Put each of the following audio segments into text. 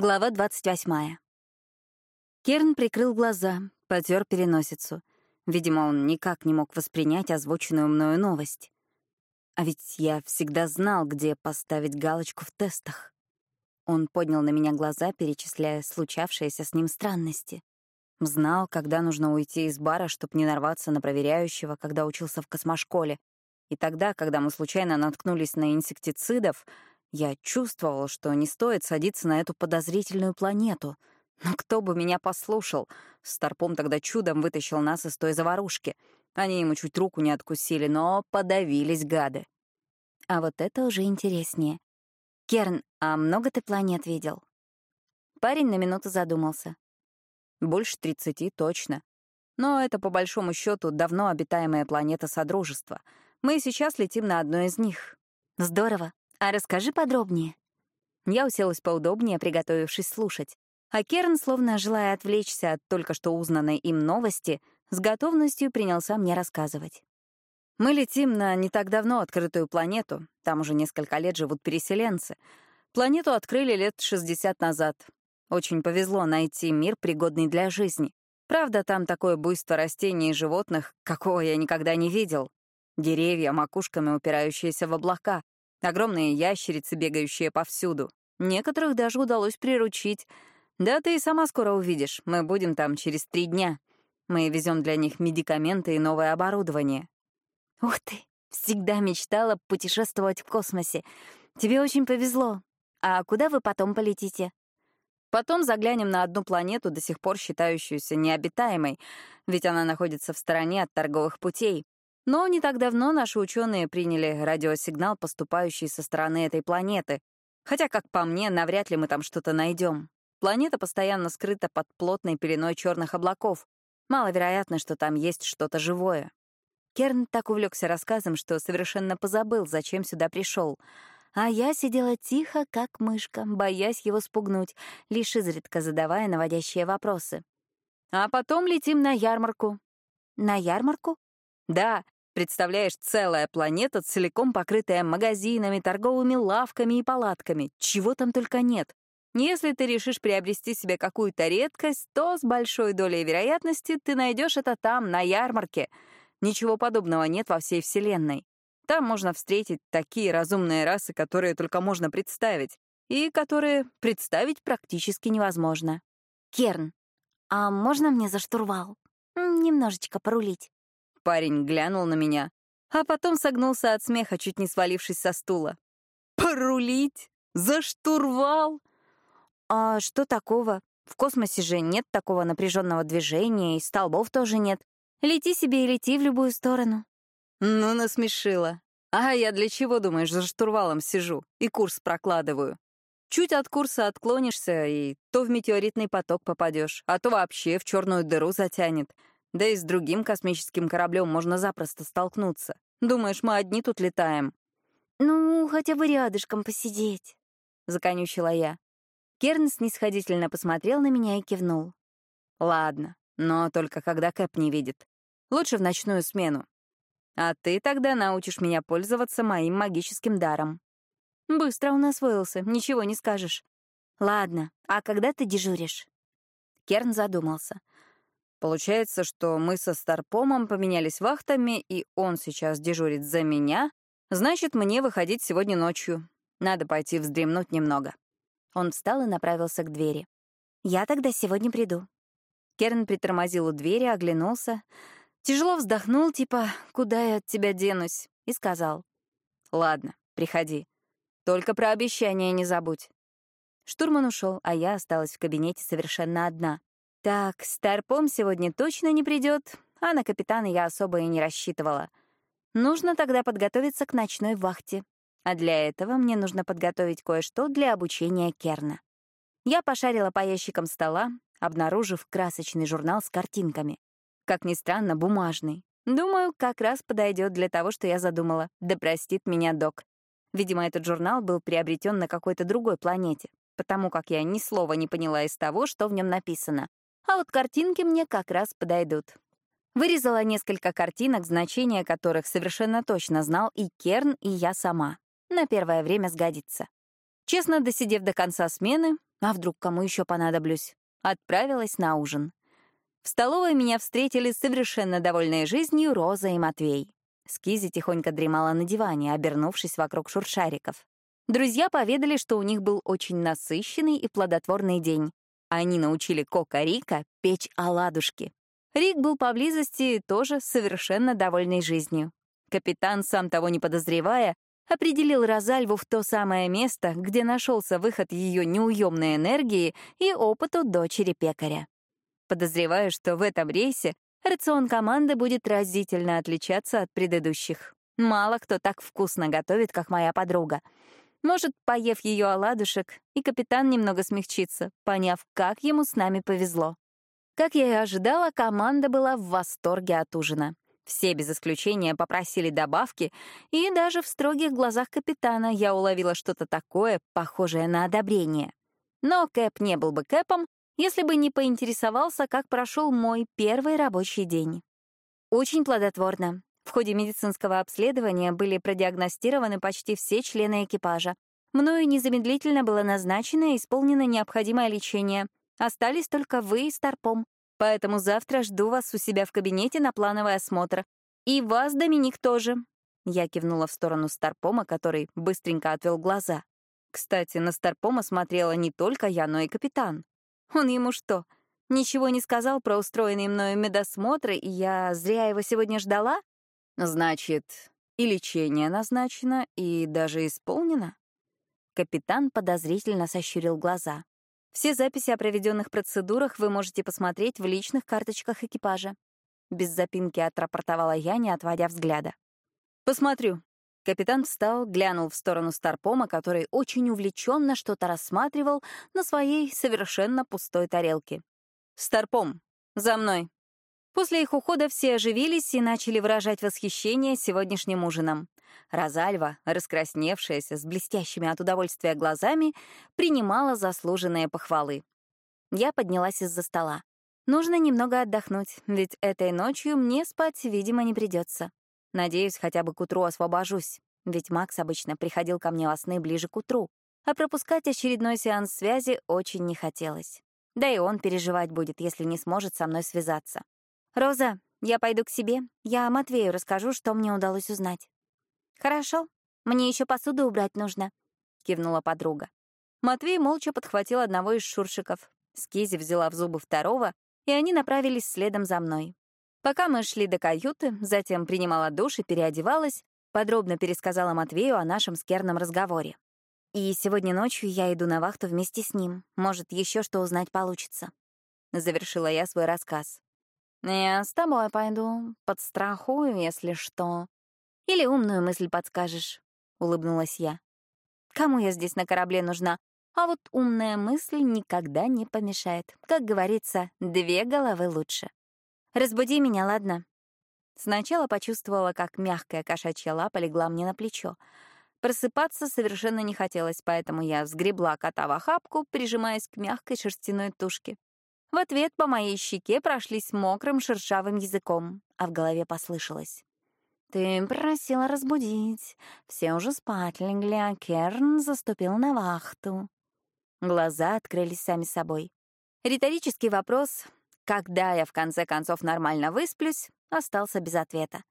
Глава 28. Керн прикрыл глаза, потер переносицу. Видимо, он никак не мог воспринять озвученную мною новость. А ведь я всегда знал, где поставить галочку в тестах. Он поднял на меня глаза, перечисляя случавшиеся с ним странности. Знал, когда нужно уйти из бара, чтобы не нарваться на проверяющего, когда учился в космошколе. И тогда, когда мы случайно наткнулись на инсектицидов, я чувствовал, что не стоит садиться на эту подозрительную планету. Но кто бы меня послушал? Старпом тогда чудом вытащил нас из той заварушки. Они ему чуть руку не откусили, но подавились гады. А вот это уже интереснее. Керн, а много ты планет видел? Парень на минуту задумался. Больше тридцати, точно. Но это, по большому счету, давно обитаемая планета Содружества. Мы сейчас летим на одной из них. Здорово. А расскажи подробнее. Я уселась поудобнее, приготовившись слушать. А Керн, словно желая отвлечься от только что узнанной им новости, с готовностью принялся мне рассказывать. Мы летим на не так давно открытую планету, там уже несколько лет живут переселенцы. Планету открыли лет 60 назад. Очень повезло найти мир, пригодный для жизни. Правда, там такое буйство растений и животных, какого я никогда не видел. Деревья, макушками упирающиеся в облака, Огромные ящерицы, бегающие повсюду. Некоторых даже удалось приручить. Да ты и сама скоро увидишь. Мы будем там через три дня. Мы везем для них медикаменты и новое оборудование. Ух ты, всегда мечтала путешествовать в космосе. Тебе очень повезло. А куда вы потом полетите? Потом заглянем на одну планету, до сих пор считающуюся необитаемой, ведь она находится в стороне от торговых путей. Но не так давно наши ученые приняли радиосигнал, поступающий со стороны этой планеты. Хотя, как по мне, навряд ли мы там что-то найдем. Планета постоянно скрыта под плотной пеленой черных облаков. Маловероятно, что там есть что-то живое. Керн так увлекся рассказом, что совершенно позабыл, зачем сюда пришел. А я сидела тихо, как мышка, боясь его спугнуть, лишь изредка задавая наводящие вопросы. А потом летим на ярмарку. На ярмарку? Да, Представляешь, целая планета, целиком покрытая магазинами, торговыми лавками и палатками. Чего там только нет. Если ты решишь приобрести себе какую-то редкость, то с большой долей вероятности ты найдешь это там, на ярмарке. Ничего подобного нет во всей Вселенной. Там можно встретить такие разумные расы, которые только можно представить, и которые представить практически невозможно. Керн, а можно мне за штурвал? Немножечко порулить. Парень глянул на меня, а потом согнулся от смеха, чуть не свалившись со стула. «Порулить? За штурвал?» «А что такого? В космосе же нет такого напряженного движения, и столбов тоже нет. Лети себе и лети в любую сторону». «Ну, насмешила. А я для чего, думаешь, за штурвалом сижу и курс прокладываю? Чуть от курса отклонишься, и то в метеоритный поток попадешь, а то вообще в черную дыру затянет. Да и с другим космическим кораблем можно запросто столкнуться. Думаешь, мы одни тут летаем?» «Ну, хотя бы рядышком посидеть», — законючила я. Керн снисходительно посмотрел на меня и кивнул. «Ладно, но только когда Кэп не видит. Лучше в ночную смену. А ты тогда научишь меня пользоваться моим магическим даром». «Быстро он освоился, ничего не скажешь». «Ладно, а когда ты дежуришь?» Керн задумался — Получается, что мы со Старпомом поменялись вахтами, и он сейчас дежурит за меня. Значит, мне выходить сегодня ночью. Надо пойти вздремнуть немного. Он встал и направился к двери. «Я тогда сегодня приду». Керн притормозил у двери, оглянулся, тяжело вздохнул, типа «Куда я от тебя денусь?» и сказал «Ладно, приходи. Только про обещание не забудь». Штурман ушел, а я осталась в кабинете совершенно одна. Так, Старпом сегодня точно не придет, а на капитана я особо и не рассчитывала. Нужно тогда подготовиться к ночной вахте. А для этого мне нужно подготовить кое-что для обучения Керна. Я пошарила по ящикам стола, обнаружив красочный журнал с картинками. Как ни странно, бумажный. Думаю, как раз подойдет для того, что я задумала. Да простит меня док. Видимо, этот журнал был приобретен на какой-то другой планете, потому как я ни слова не поняла из того, что в нем написано а вот картинки мне как раз подойдут. Вырезала несколько картинок, значения которых совершенно точно знал и Керн, и я сама. На первое время сгодится. Честно досидев до конца смены, А вдруг кому еще понадоблюсь? Отправилась на ужин. В столовой меня встретили совершенно довольные жизнью Роза и Матвей. Скизи тихонько дремала на диване, обернувшись вокруг шуршариков. Друзья поведали, что у них был очень насыщенный и плодотворный день. Они научили Кока Рика печь оладушки. Рик был поблизости тоже совершенно довольный жизнью. Капитан, сам того не подозревая, определил Розальву в то самое место, где нашелся выход ее неуемной энергии и опыту дочери пекаря. Подозреваю, что в этом рейсе рацион команды будет разительно отличаться от предыдущих. Мало кто так вкусно готовит, как моя подруга. Может, поев ее оладушек, и капитан немного смягчится, поняв, как ему с нами повезло. Как я и ожидала, команда была в восторге от ужина. Все без исключения попросили добавки, и даже в строгих глазах капитана я уловила что-то такое, похожее на одобрение. Но Кэп не был бы Кэпом, если бы не поинтересовался, как прошел мой первый рабочий день. Очень плодотворно. В ходе медицинского обследования были продиагностированы почти все члены экипажа. Мною незамедлительно было назначено и исполнено необходимое лечение. Остались только вы и Старпом. Поэтому завтра жду вас у себя в кабинете на плановый осмотр. И вас, Доминик, тоже». Я кивнула в сторону Старпома, который быстренько отвел глаза. Кстати, на Старпома смотрела не только я, но и капитан. Он ему что, ничего не сказал про устроенный мною медосмотр, и я зря его сегодня ждала? Значит, и лечение назначено, и даже исполнено? Капитан подозрительно сощурил глаза. Все записи о проведенных процедурах вы можете посмотреть в личных карточках экипажа. Без запинки отрапортовала я, не отводя взгляда. «Посмотрю». Капитан встал, глянул в сторону Старпома, который очень увлеченно что-то рассматривал на своей совершенно пустой тарелке. «Старпом, за мной». После их ухода все оживились и начали выражать восхищение сегодняшним ужином. Розальва, раскрасневшаяся, с блестящими от удовольствия глазами, принимала заслуженные похвалы. Я поднялась из-за стола. Нужно немного отдохнуть, ведь этой ночью мне спать, видимо, не придется. Надеюсь, хотя бы к утру освобожусь, ведь Макс обычно приходил ко мне во сны ближе к утру, а пропускать очередной сеанс связи очень не хотелось. Да и он переживать будет, если не сможет со мной связаться. «Роза, я пойду к себе. Я Матвею расскажу, что мне удалось узнать». «Хорошо. Мне еще посуду убрать нужно», — кивнула подруга. Матвей молча подхватил одного из шуршиков. Скизи взяла в зубы второго, и они направились следом за мной. Пока мы шли до каюты, затем принимала душ и переодевалась, подробно пересказала Матвею о нашем скерном разговоре. И сегодня ночью я иду на вахту вместе с ним. Может, еще что узнать получится. Завершила я свой рассказ. «Я с тобой пойду, подстрахую, если что», или умную мысль подскажешь», — улыбнулась я. «Кому я здесь на корабле нужна? А вот умная мысль никогда не помешает. Как говорится, две головы лучше. Разбуди меня, ладно?» Сначала почувствовала, как мягкая кошачья лапа легла мне на плечо. Просыпаться совершенно не хотелось, поэтому я взгребла кота в охапку, прижимаясь к мягкой шерстяной тушке. В ответ по моей щеке прошлись мокрым шершавым языком, а в голове послышалось. «Ты просила разбудить. Все уже спать легли, а Керн заступил на вахту». Глаза открылись сами собой. Риторический вопрос «Когда я в конце концов нормально высплюсь?» остался без ответа.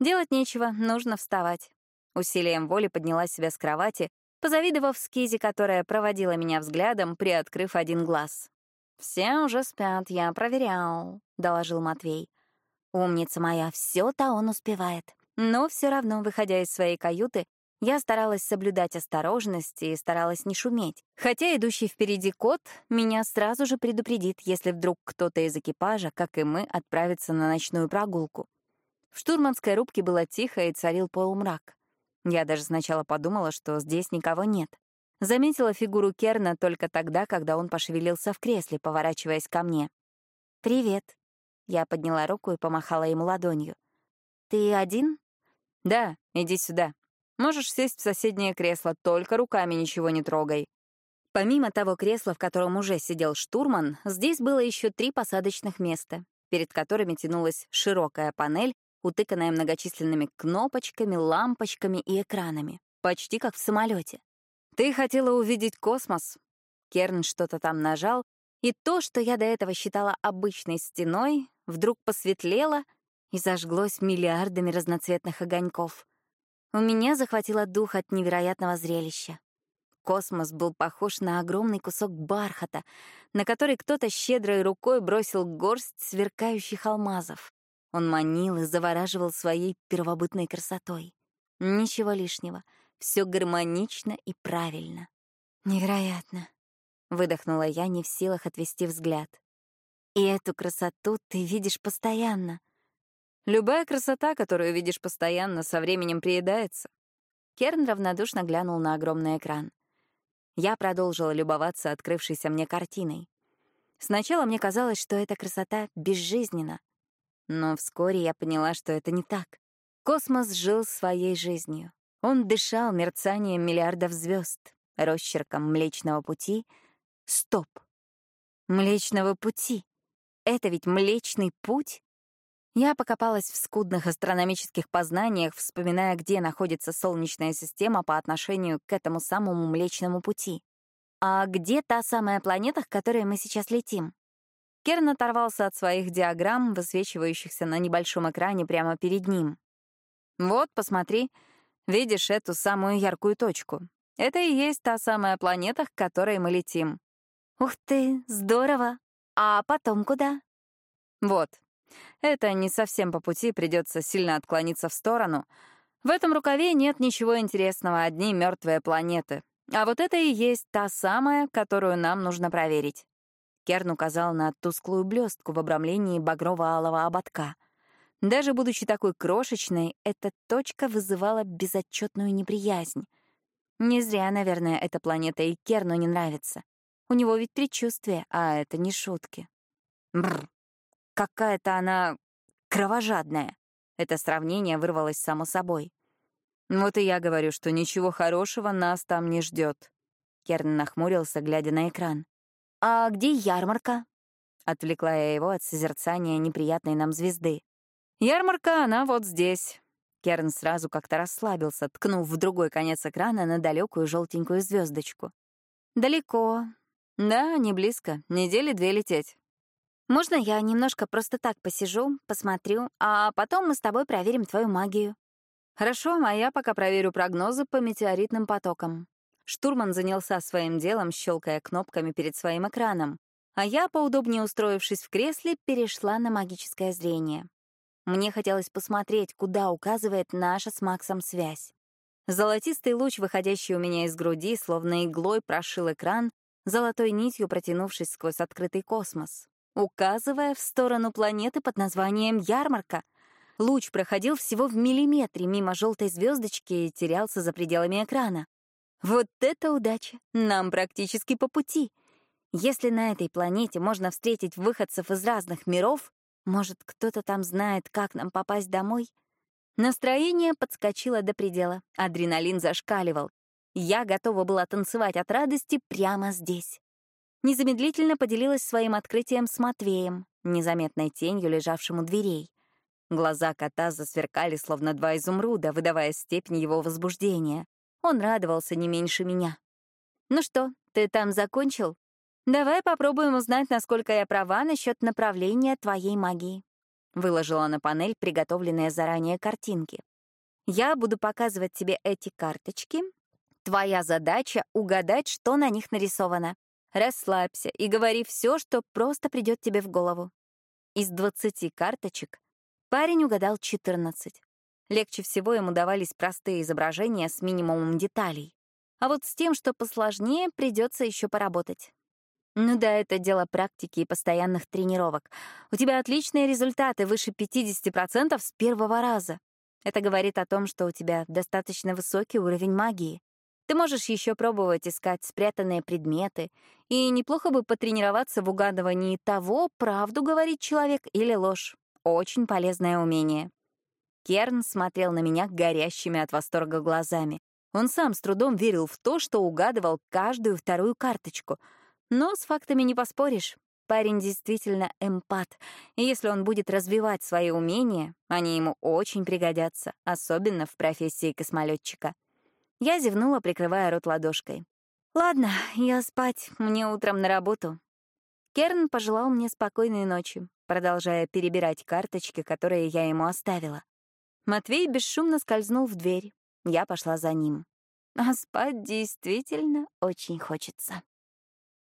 Делать нечего, нужно вставать. Усилием воли подняла себя с кровати, позавидовав Скизи, которая проводила меня взглядом, приоткрыв один глаз. «Все уже спят, я проверял», — доложил Матвей. «Умница моя, все то он успевает». Но все равно, выходя из своей каюты, я старалась соблюдать осторожность и старалась не шуметь. Хотя идущий впереди кот меня сразу же предупредит, если вдруг кто-то из экипажа, как и мы, отправится на ночную прогулку. В штурманской рубке было тихо и царил полумрак. Я даже сначала подумала, что здесь никого нет. Заметила фигуру Керна только тогда, когда он пошевелился в кресле, поворачиваясь ко мне. «Привет». Я подняла руку и помахала ему ладонью. «Ты один?» «Да, иди сюда. Можешь сесть в соседнее кресло, только руками ничего не трогай». Помимо того кресла, в котором уже сидел штурман, здесь было еще три посадочных места, перед которыми тянулась широкая панель, утыканная многочисленными кнопочками, лампочками и экранами, почти как в самолете. «Ты хотела увидеть космос?» Керн что-то там нажал, и то, что я до этого считала обычной стеной, вдруг посветлело и зажглось миллиардами разноцветных огоньков. У меня захватило дух от невероятного зрелища. Космос был похож на огромный кусок бархата, на который кто-то щедрой рукой бросил горсть сверкающих алмазов. Он манил и завораживал своей первобытной красотой. Ничего лишнего, все гармонично и правильно. Невероятно. Выдохнула я, не в силах отвести взгляд. И эту красоту ты видишь постоянно. Любая красота, которую видишь постоянно, со временем приедается. Керн равнодушно глянул на огромный экран. Я продолжила любоваться открывшейся мне картиной. Сначала мне казалось, что эта красота безжизненна. Но вскоре я поняла, что это не так. Космос жил своей жизнью. Он дышал мерцанием миллиардов звезд, росчерком Млечного Пути. Стоп! Млечного Пути! Это ведь Млечный Путь? Я покопалась в скудных астрономических познаниях, вспоминая, где находится Солнечная система по отношению к этому самому Млечному Пути. А где та самая планета, к которой мы сейчас летим? Керн оторвался от своих диаграмм, высвечивающихся на небольшом экране прямо перед ним. «Вот, посмотри, видишь эту самую яркую точку. Это и есть та самая планета, к которой мы летим». «Ух ты, здорово! А потом куда?» «Вот, это не совсем по пути, придется сильно отклониться в сторону. В этом рукаве нет ничего интересного, одни мертвые планеты. А вот это и есть та самая, которую нам нужно проверить. Керн указал на тусклую блестку в обрамлении багрово-алого ободка. Даже будучи такой крошечной, эта точка вызывала безотчетную неприязнь. Не зря, наверное, эта планета и Керну не нравится. У него ведь предчувствие, а это не шутки. Бррр, Какая-то она кровожадная. Это сравнение вырвалось само собой. Вот и я говорю, что ничего хорошего нас там не ждет. Керн нахмурился, глядя на экран. «А где ярмарка?» Отвлекла я его от созерцания неприятной нам звезды. «Ярмарка, она вот здесь». Керн сразу как-то расслабился, ткнув в другой конец экрана на далекую желтенькую звездочку. «Далеко. Да, не близко. Недели две лететь. Можно я немножко просто так посижу, посмотрю, а потом мы с тобой проверим твою магию?» «Хорошо, а я пока проверю прогнозы по метеоритным потокам». Штурман занялся своим делом, щелкая кнопками перед своим экраном, а я, поудобнее устроившись в кресле, перешла на магическое зрение. Мне хотелось посмотреть, куда указывает наша с Максом связь. Золотистый луч, выходящий у меня из груди, словно иглой прошил экран, золотой нитью протянувшись сквозь открытый космос указывая в сторону планеты под названием Ярмарка. Луч проходил всего в миллиметре мимо желтой звездочки и терялся за пределами экрана. Вот это удача! Нам практически по пути. Если на этой планете можно встретить выходцев из разных миров, может, кто-то там знает, как нам попасть домой? Настроение подскочило до предела, адреналин зашкаливал. Я готова была танцевать от радости прямо здесь незамедлительно поделилась своим открытием с Матвеем, незаметной тенью, лежавшим у дверей. Глаза кота засверкали, словно два изумруда, выдавая степень его возбуждения. Он радовался не меньше меня. «Ну что, ты там закончил? Давай попробуем узнать, насколько я права насчет направления твоей магии». Выложила на панель приготовленные заранее картинки. «Я буду показывать тебе эти карточки. Твоя задача — угадать, что на них нарисовано. Расслабься и говори все, что просто придет тебе в голову. Из 20 карточек парень угадал 14. Легче всего ему давались простые изображения с минимумом деталей. А вот с тем, что посложнее, придется еще поработать. Ну да, это дело практики и постоянных тренировок. У тебя отличные результаты, выше 50% с первого раза. Это говорит о том, что у тебя достаточно высокий уровень магии. Ты можешь еще пробовать искать спрятанные предметы, и неплохо бы потренироваться в угадывании того, правду говорит человек или ложь. Очень полезное умение. Керн смотрел на меня горящими от восторга глазами. Он сам с трудом верил в то, что угадывал каждую вторую карточку. Но с фактами не поспоришь. Парень действительно эмпат, и если он будет развивать свои умения, они ему очень пригодятся, особенно в профессии космолетчика. Я зевнула, прикрывая рот ладошкой. Ладно, я спать, мне утром на работу. Керн пожелал мне спокойной ночи, продолжая перебирать карточки, которые я ему оставила. Матвей бесшумно скользнул в дверь. Я пошла за ним. А спать действительно очень хочется.